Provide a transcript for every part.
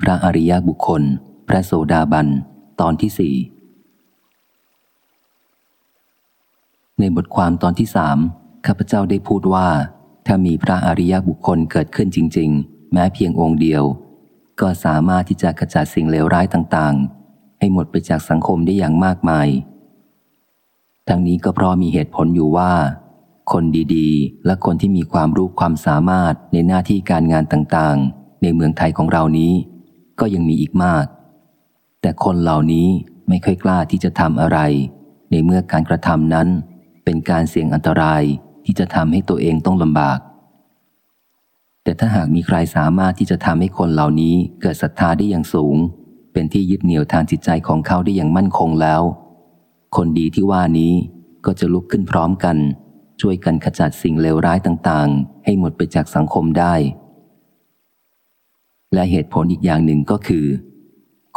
พระอริยบุคคล พระโสดาบัน ตอนที่สี่ในบทความตอนที่สามข้าพเจ้าได้พูดว่า ถ้ามีพระอริยบุคคลเกิดขึ้นจริง ๆ แม้เพียงองค์เดียว ก็สามารถที่จะขจัดสิ่งเลวร้ายต่างๆ ให้หมดไปจากสังคมได้อย่างมากมาย ทั้งนี้ก็เพราะมีเหตุผลอยู่ว่า คนดีๆ และคนที่มีความรู้ความสามารถในหน้าที่การงานต่างๆ ในเมืองไทยของเรานี้ ก็ยังมีอีกมาก แต่คนเหล่านี้ไม่ค่อยกล้าที่จะทำอะไร ในเมื่อการกระทำนั้น เป็นการเสี่ยงอันตรายที่จะทำให้ตัวเองต้องลำบาก แต่ถ้าหากมีใครสามารถที่จะทำให้คนเหล่านี้เกิดศรัทธาได้อย่างสูง เป็นที่ยึดเหนี่ยวทางจิตใจของเขาได้อย่างมั่นคงแล้ว คนดีที่ว่านี้ก็จะลุกขึ้นพร้อมกัน ช่วยกันขจัดสิ่งเลวร้ายต่างๆ ให้หมดไปจากสังคมได้ และเหตุผลอีกอย่างหนึ่งก็คือ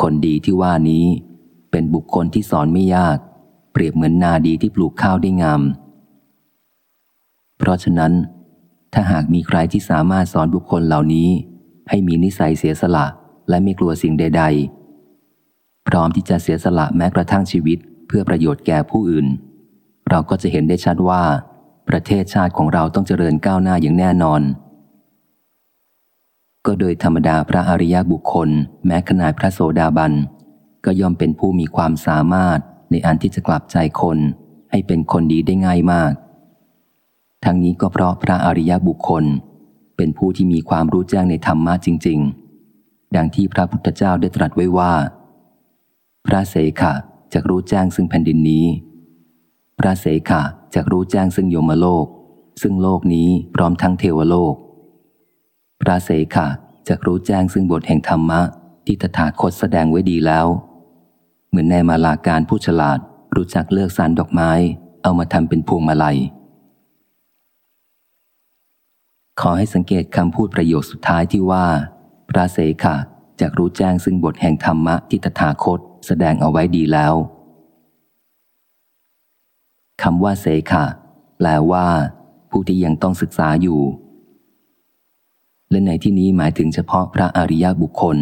คนดีที่ว่านี้เป็นบุคคลที่สอนไม่ยาก เปรียบเหมือนนาดีที่ปลูกข้าวได้งาม เพราะฉะนั้น ถ้าหากมีใครที่สามารถสอนบุคคลเหล่านี้ ให้มีนิสัยเสียสละและไม่กลัวสิ่งใด ๆ พร้อมที่จะเสียสละแม้กระทั่งชีวิต เพื่อประโยชน์แก่ผู้อื่น เราก็จะเห็นได้ชัดว่า ประเทศชาติของเราต้องเจริญก้าวหน้าอย่างแน่นอน ก็โดยธรรมดาพระอริยบุคคล แม้ขนาดพระโสดาบัน ก็ย่อมเป็นผู้มีความสามารถในอันที่จะกลับใจคน ให้เป็นคนดีได้ง่ายมาก ทั้งนี้ก็เพราะพระอริยบุคคล เป็นผู้ที่มีความรู้แจ้งในธรรมะจริง ๆ ดังที่พระพุทธเจ้าได้ตรัสไว้ว่า พระเสขะจะรู้แจ้งซึ่งแผ่นดินนี้ พระเสขะจะรู้แจ้งซึ่งโยมโลก ซึ่งโลกนี้พร้อมทั้งเทวโลก พระเสขะจะรู้แจ้งซึ่งบทแห่งธรรมะ ที่ตถาคตแสดงไว้ดีแล้ว เหมือนในมาลาการผู้ฉลาดรู้จักเลือกสารดอกไม้ เอามาทำเป็นพวงมาลัย ขอให้สังเกตคำพูดประโยคสุดท้ายที่ว่า พระเสขะจะรู้แจ้งซึ่งบทแห่งธรรมะที่ตถาคตแสดงเอาไว้ดีแล้วคำว่าเสขะแปลว่า ผู้ที่ยังต้องศึกษาอยู่ และในที่นี้หมายถึงเฉพาะพระอริยบุคคล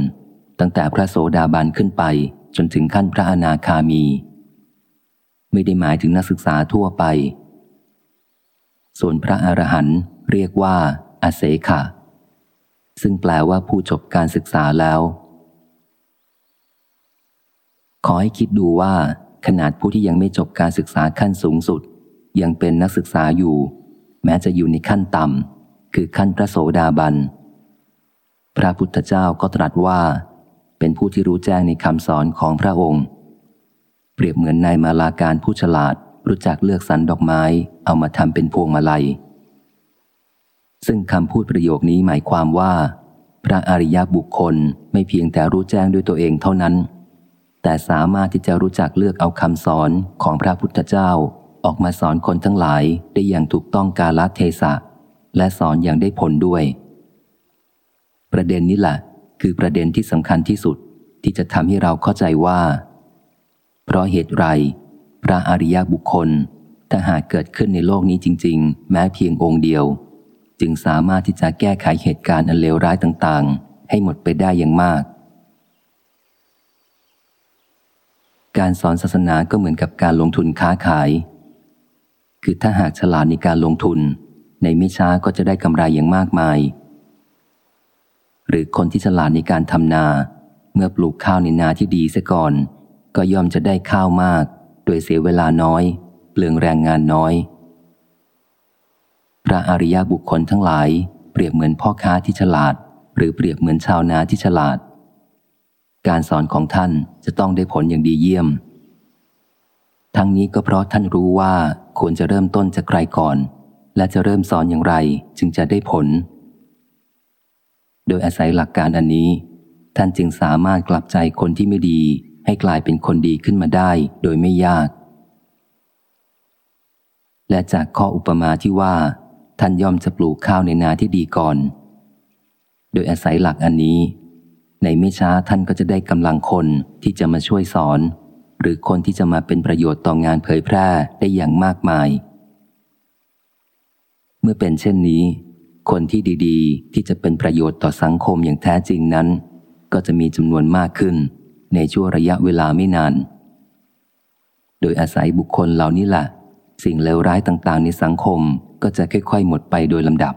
ตั้งแต่พระโสดาบันขึ้นไป จนถึงขั้นพระอนาคามี ไม่ได้หมายถึงนักศึกษาทั่วไป ส่วนพระอรหันต์เรียกว่าอาเสขะซึ่งแปลว่าผู้จบการศึกษาแล้ว ขอให้คิดดูว่าขนาดผู้ที่ยังไม่จบการศึกษาขั้นสูงสุด ยังเป็นนักศึกษาอยู่ แม้จะอยู่ในขั้นต่ำคือขั้นพระโสดาบัน พระพุทธเจ้าก็ตรัสว่า เป็นผู้ที่รู้แจ้งในคำสอนของพระองค์ เปรียบเหมือนนายมาลาการผู้ฉลาดรู้จักเลือกสรรดอกไม้ เอามาทำเป็นพวงมาลัย ซึ่งคำพูดประโยคนี้หมายความว่า พระอริยบุคคลไม่เพียงแต่รู้แจ้งด้วยตัวเองเท่านั้น แต่สามารถที่จะรู้จักเลือกเอาคำสอนของพระพุทธเจ้าออกมาสอนคนทั้งหลายได้อย่างถูกต้องกาลเทศะ และสอนอย่างได้ผลด้วย ประเด็นนี้แหละคือประเด็นที่สำคัญที่สุดที่จะทำให้เราเข้าใจว่า เพราะเหตุไร พระอริยบุคคลถ้าหากเกิดขึ้นในโลกนี้จริง ๆ แม้เพียงองค์เดียว จึงสามารถที่จะแก้ไขเหตุการณ์อันเลวร้ายต่างๆ ให้หมดไปได้อย่างมาก การสอนศาสนาก็เหมือนกับการลงทุนค้าขาย คือถ้าหากฉลาดในการลงทุน ในไม่ช้าก็จะได้กำไรอย่างมากมาย หรือคนที่ฉลาดในการทำนา เมื่อปลูกข้าวในนาที่ดีเสียก่อน ก็ย่อมจะได้ข้าวมาก โดยเสียเวลาน้อย เปลืองแรงงานน้อย พระอริยบุคคลทั้งหลาย เปรียบเหมือนพ่อค้าที่ฉลาด หรือเปรียบเหมือนชาวนาที่ฉลาด การสอนของท่านจะต้องได้ผลอย่างดีเยี่ยม ทั้งนี้ก็เพราะท่านรู้ว่าควรจะเริ่มต้นจากใครก่อน และจะเริ่มสอนอย่างไรจึงจะได้ผล โดยอาศัยหลักการอันนี้ ท่านจึงสามารถกลับใจคนที่ไม่ดี ให้กลายเป็นคนดีขึ้นมาได้โดยไม่ยาก และจากข้ออุปมาที่ว่า ท่านยอมจะปลูกข้าวในนาที่ดีก่อน โดยอาศัยหลักอันนี้ ในไม่ช้าท่านก็จะได้กำลังคนที่จะมาช่วยสอน หรือคนที่จะมาเป็นประโยชน์ต่องานเผยแพร่ได้อย่างมากมาย เมื่อเป็นเช่นนี้ คนที่ดีๆ ที่จะเป็นประโยชน์ต่อสังคมอย่างแท้จริงนั้น ก็จะมีจำนวนมากขึ้น ในช่วงระยะเวลาไม่นาน โดยอาศัยบุคคลเหล่านี้แหละสิ่งเลวร้ายต่างๆ ในสังคมก็จะค่อยๆ หมดไปโดยลำดับ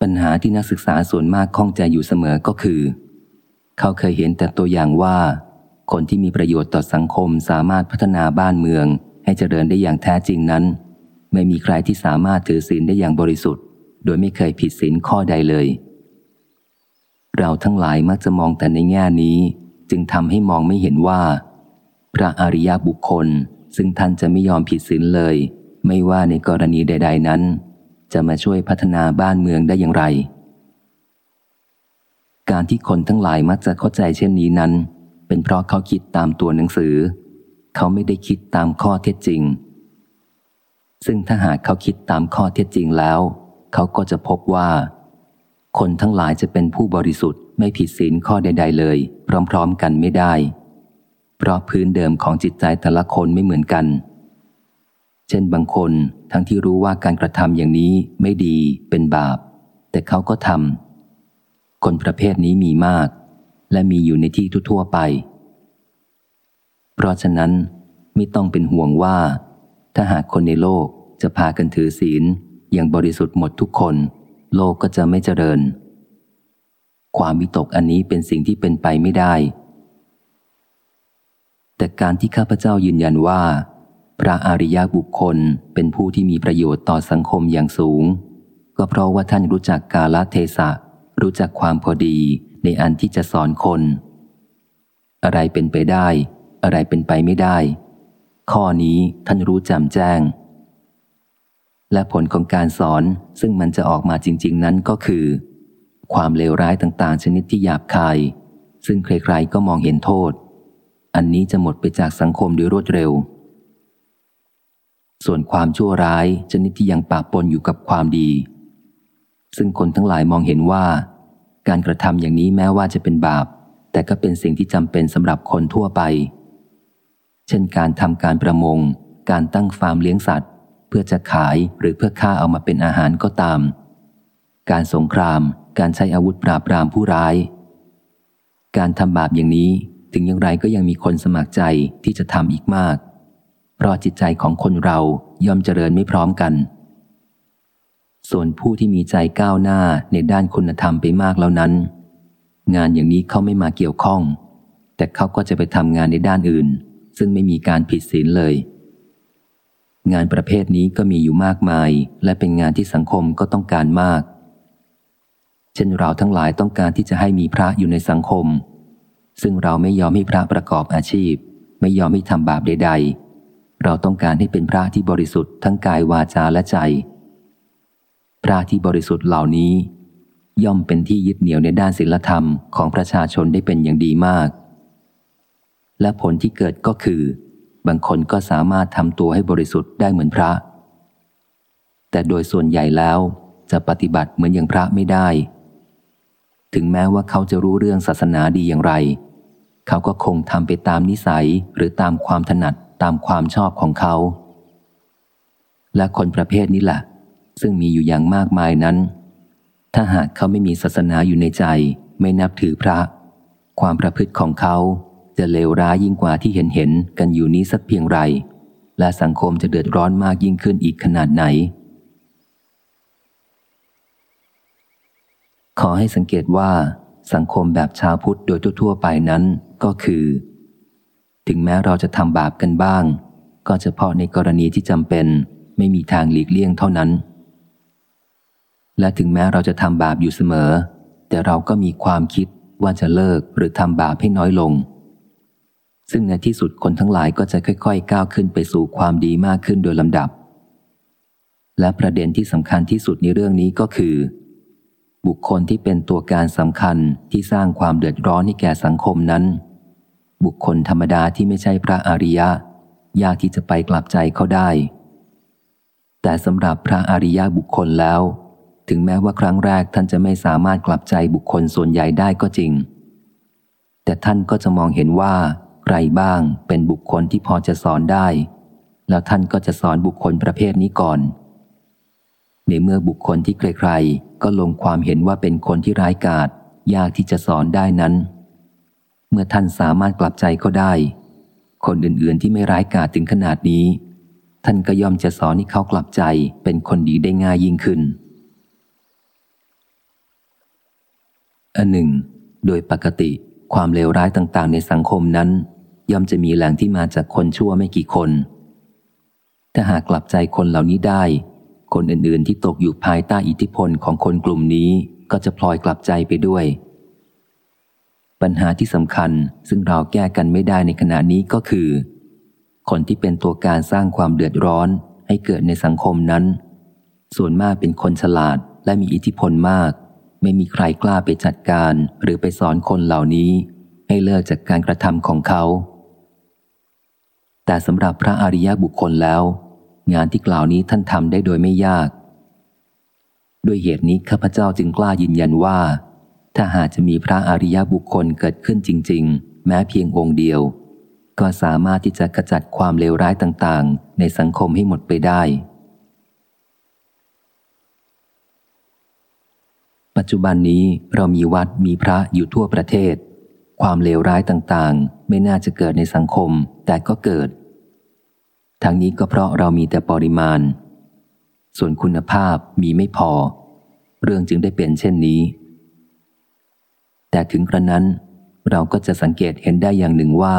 ปัญหาที่นักศึกษาส่วนมากข้องใจอยู่เสมอก็คือ เขาเคยเห็นแต่ตัวอย่างว่า คนที่มีประโยชน์ต่อสังคมสามารถพัฒนาบ้านเมือง ให้เจริญได้อย่างแท้จริงนั้น ไม่มีใครที่สามารถถือศีลได้อย่างบริสุทธิ์ โดยไม่เคยผิดศีลข้อใดเลย เราทั้งหลายมักจะมองแต่ในแง่นี้ จึงทำให้มองไม่เห็นว่า พระอริยบุคคลซึ่งท่านจะไม่ยอมผิดศีลเลย ไม่ว่าในกรณีใด ๆนั้น จะมาช่วยพัฒนาบ้านเมืองได้อย่างไร การที่คนทั้งหลายมักจะเข้าใจเช่นนี้นั้น เป็นเพราะเขาคิดตามตัวหนังสือ เขาไม่ได้คิดตามข้อเท็จจริง ซึ่งถ้าหากเขาคิดตามข้อเท็จจริงแล้ว เขาก็จะพบว่า คนทั้งหลายจะเป็นผู้บริสุทธิ์ไม่ผิดศีลข้อใด ๆ เลย พร้อม ๆ กันไม่ได้ เพราะพื้นเดิมของจิตใจแต่ละคนไม่เหมือนกัน เช่นบางคนทั้งที่รู้ว่าการกระทำอย่างนี้ไม่ดีเป็นบาป แต่เขาก็ทำคนประเภทนี้มีมาก และมีอยู่ในที่ทั่วไป เพราะฉะนั้นไม่ต้องเป็นห่วงว่าถ้าหากคนในโลก จะพากันถือศีลอย่างบริสุทธิ์หมดทุกคน โลกก็จะไม่เจริญ ความวิตกอันนี้เป็นสิ่งที่เป็นไปไม่ได้ แต่การที่ข้าพเจ้ายืนยันว่า พระอริยบุคคลเป็นผู้ที่มีประโยชน์ต่อสังคมอย่างสูง ก็เพราะว่าท่านรู้จักกาลเทศะ รู้จักความพอดีในอันที่จะสอนคน อะไรเป็นไปได้ อะไรเป็นไปไม่ได้ ข้อนี้ท่านรู้จำแจ้ง และผลของการสอนซึ่งมันจะออกมาจริง ๆ นั้นก็คือ ความเลวร้ายต่างๆ ชนิดที่หยาบคาย ซึ่งใครๆก็มองเห็นโทษ อันนี้จะหมดไปจากสังคมโดยรวดเร็ว ส่วนความชั่วร้ายชนิดที่ยังปะปนอยู่กับความดี ซึ่งคนทั้งหลายมองเห็นว่า การกระทำอย่างนี้แม้ว่าจะเป็นบาป แต่ก็เป็นสิ่งที่จำเป็นสำหรับคนทั่วไป เช่นการทำการประมง การตั้งฟาร์มเลี้ยงสัตว์ เพื่อจะขายหรือเพื่อฆ่าเอามาเป็นอาหารก็ตาม การสงคราม การใช้อาวุธปราบปรามผู้ร้าย การทำบาปอย่างนี้ถึงอย่างไรก็ยังมีคนสมัครใจที่จะทำอีกมาก เพราะจิตใจของคนเราย่อมเจริญไม่พร้อมกัน ส่วนผู้ที่มีใจก้าวหน้าในด้านคุณธรรมไปมากแล้วนั้น งานอย่างนี้เขาไม่มาเกี่ยวข้อง แต่เขาก็จะไปทำงานในด้านอื่น ซึ่งไม่มีการผิดศีลเลย งานประเภทนี้ก็มีอยู่มากมาย และเป็นงานที่สังคมก็ต้องการมาก เช่นเราทั้งหลายต้องการที่จะให้มีพระอยู่ในสังคม ซึ่งเราไม่ยอมให้พระประกอบอาชีพ ไม่ยอมให้ทำบาปใด ๆ เราต้องการให้เป็นพระที่บริสุทธิ์ทั้งกายวาจาและใจ พระที่บริสุทธิ์เหล่านี้ ย่อมเป็นที่ยึดเหนี่ยวในด้านศีลธรรมของประชาชนได้เป็นอย่างดีมาก และผลที่เกิดก็คือ บางคนก็สามารถทำตัวให้บริสุทธิ์ได้เหมือนพระ แต่โดยส่วนใหญ่แล้วจะปฏิบัติเหมือนอย่างพระไม่ได้ ถึงแม้ว่าเขาจะรู้เรื่องศาสนาดีอย่างไร เขาก็คงทำไปตามนิสัยหรือตามความถนัดตามความชอบของเขา และคนประเภทนี้แหละซึ่งมีอยู่อย่างมากมายนั้น ถ้าหากเขาไม่มีศาสนาอยู่ในใจ ไม่นับถือพระ ความประพฤติของเขา จะเลวร้ายยิ่งกว่าที่เห็นเห็นกันอยู่นี้สักเพียงไร และสังคมจะเดือดร้อนมากยิ่งขึ้นอีกขนาดไหน ขอให้สังเกตว่า สังคมแบบชาวพุทธโดยทั่วไปนั้นก็คือ ถึงแม้เราจะทำบาปกันบ้าง ก็เฉพาะในกรณีที่จำเป็นไม่มีทางหลีกเลี่ยงเท่านั้น และถึงแม้เราจะทำบาปอยู่เสมอ แต่เราก็มีความคิดว่าจะเลิกหรือทำบาปให้น้อยลง ซึ่งในที่สุดคนทั้งหลายก็จะค่อยๆ ก้าวขึ้นไปสู่ความดีมากขึ้นโดยลำดับ และประเด็นที่สำคัญที่สุดในเรื่องนี้ก็คือ บุคคลที่เป็นตัวการสำคัญที่สร้างความเดือดร้อนให้แก่สังคมนั้น บุคคลธรรมดาที่ไม่ใช่พระอริยะ ยากที่จะไปกลับใจเขาได้ แต่สำหรับพระอริยะบุคคลแล้ว ถึงแม้ว่าครั้งแรกท่านจะไม่สามารถกลับใจบุคคลส่วนใหญ่ได้ก็จริง แต่ท่านก็จะมองเห็นว่า ใครบ้างเป็นบุคคลที่พอจะสอนได้ แล้วท่านก็จะสอนบุคคลประเภทนี้ก่อน ในเมื่อบุคคลที่ใครๆ ก็ลงความเห็นว่าเป็นคนที่ร้ายกาจยากที่จะสอนได้นั้น เมื่อท่านสามารถกลับใจก็ได้ คนอื่นๆที่ไม่ร้ายกาจถึงขนาดนี้ ท่านก็ย่อมจะสอนให้เขากลับใจเป็นคนดีได้ง่ายยิ่งขึ้นอันหนึ่ง โดยปกติความเลวร้ายต่างๆ ในสังคมนั้น ย่อมจะมีแหล่งที่มาจากคนชั่วไม่กี่คน ถ้าหากกลับใจคนเหล่านี้ได้ คนอื่นๆที่ตกอยู่ภายใต้อิทธิพลของคนกลุ่มนี้ก็จะพลอยกลับใจไปด้วย ปัญหาที่สำคัญซึ่งเราแก้กันไม่ได้ในขณะนี้ก็คือ คนที่เป็นตัวการสร้างความเดือดร้อนให้เกิดในสังคมนั้น ส่วนมากเป็นคนฉลาดและมีอิทธิพลมาก ไม่มีใครกล้าไปจัดการหรือไปสอนคนเหล่านี้ ให้เลิกจากการกระทำของเขา แต่สำหรับพระอริยบุคคลแล้ว งานที่กล่าวนี้ท่านทำได้โดยไม่ยาก ด้วยเหตุนี้ข้าพเจ้าจึงกล้ายืนยันว่า ถ้าหากจะมีพระอริยบุคคลเกิดขึ้นจริง ๆ แม้เพียงองค์เดียว ก็สามารถที่จะกระจัดความเลวร้ายต่างๆ ในสังคมให้หมดไปได้ ปัจจุบันนี้เรามีวัดมีพระอยู่ทั่วประเทศ ความเลวร้ายต่างๆ ไม่น่าจะเกิดในสังคม แต่ก็เกิด ทั้งนี้ก็เพราะเรามีแต่ปริมาณ ส่วนคุณภาพมีไม่พอ เรื่องจึงได้เป็นเช่นนี้ แต่ถึงกระนั้น เราก็จะสังเกตเห็นได้อย่างหนึ่งว่า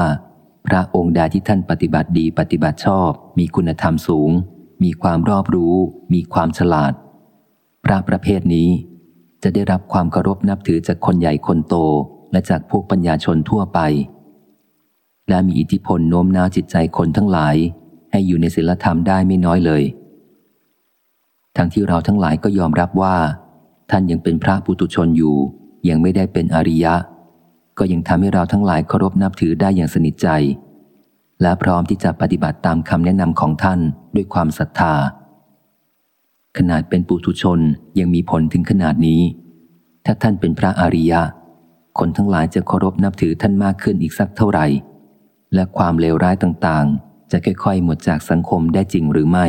พระองค์ใดที่ท่านปฏิบัติดีปฏิบัติชอบ มีคุณธรรมสูง มีความรอบรู้ มีความฉลาด พระประเภทนี้จะได้รับความเคารพนับถือจากคนใหญ่คนโตและจากพวกปัญญาชนทั่วไป และมีอิทธิพลโน้มน้าวจิตใจคนทั้งหลาย ให้อยู่ในศีลธรรมได้ไม่น้อยเลย ทั้งที่เราทั้งหลายก็ยอมรับว่า ท่านยังเป็นพระปุตุชนอยู่ ยังไม่ได้เป็นอริยะ ก็ยังทำให้เราทั้งหลายเคารพนับถือได้อย่างสนิทใจ และพร้อมที่จะปฏิบัติตามคำแนะนำของท่านด้วยความศรัทธา ขนาดเป็นปุถุชนยังมีผลถึงขนาดนี้ ถ้าท่านเป็นพระอริยะ คนทั้งหลายจะเคารพนับถือท่านมากขึ้นอีกสักเท่าไหร่ และความเลวร้ายต่างๆ จะค่อยๆ หมดจากสังคมได้จริงหรือไม่